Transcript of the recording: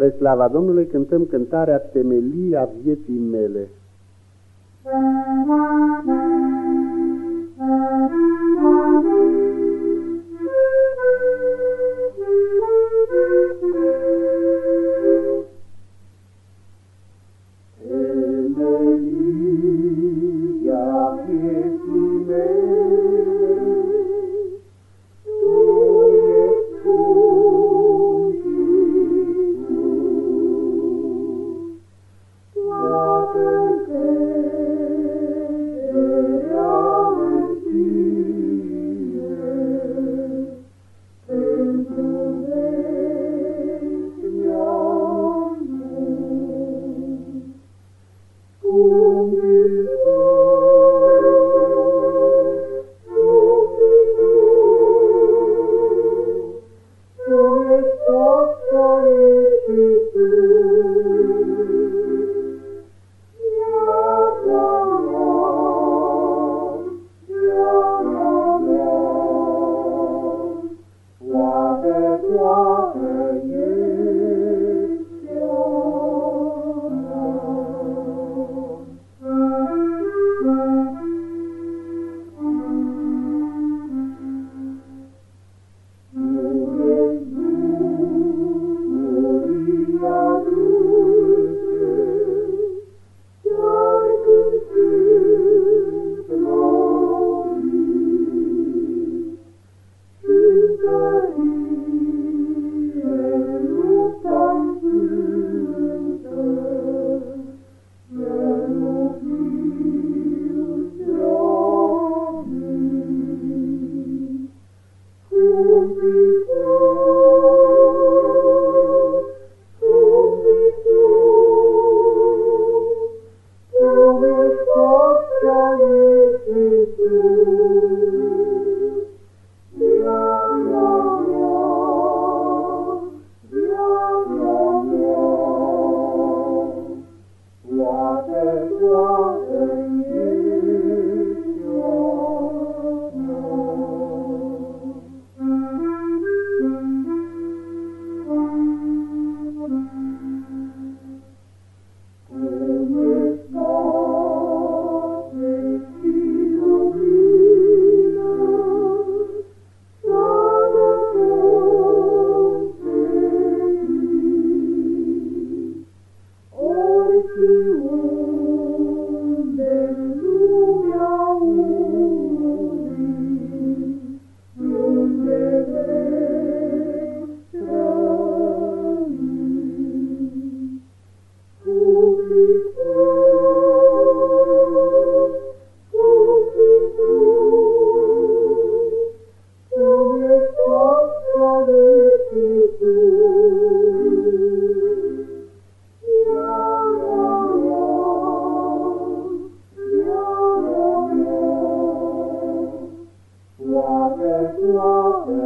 Spre slava Domnului cântăm cântarea Temelia vieții mele. Amen. Love, love,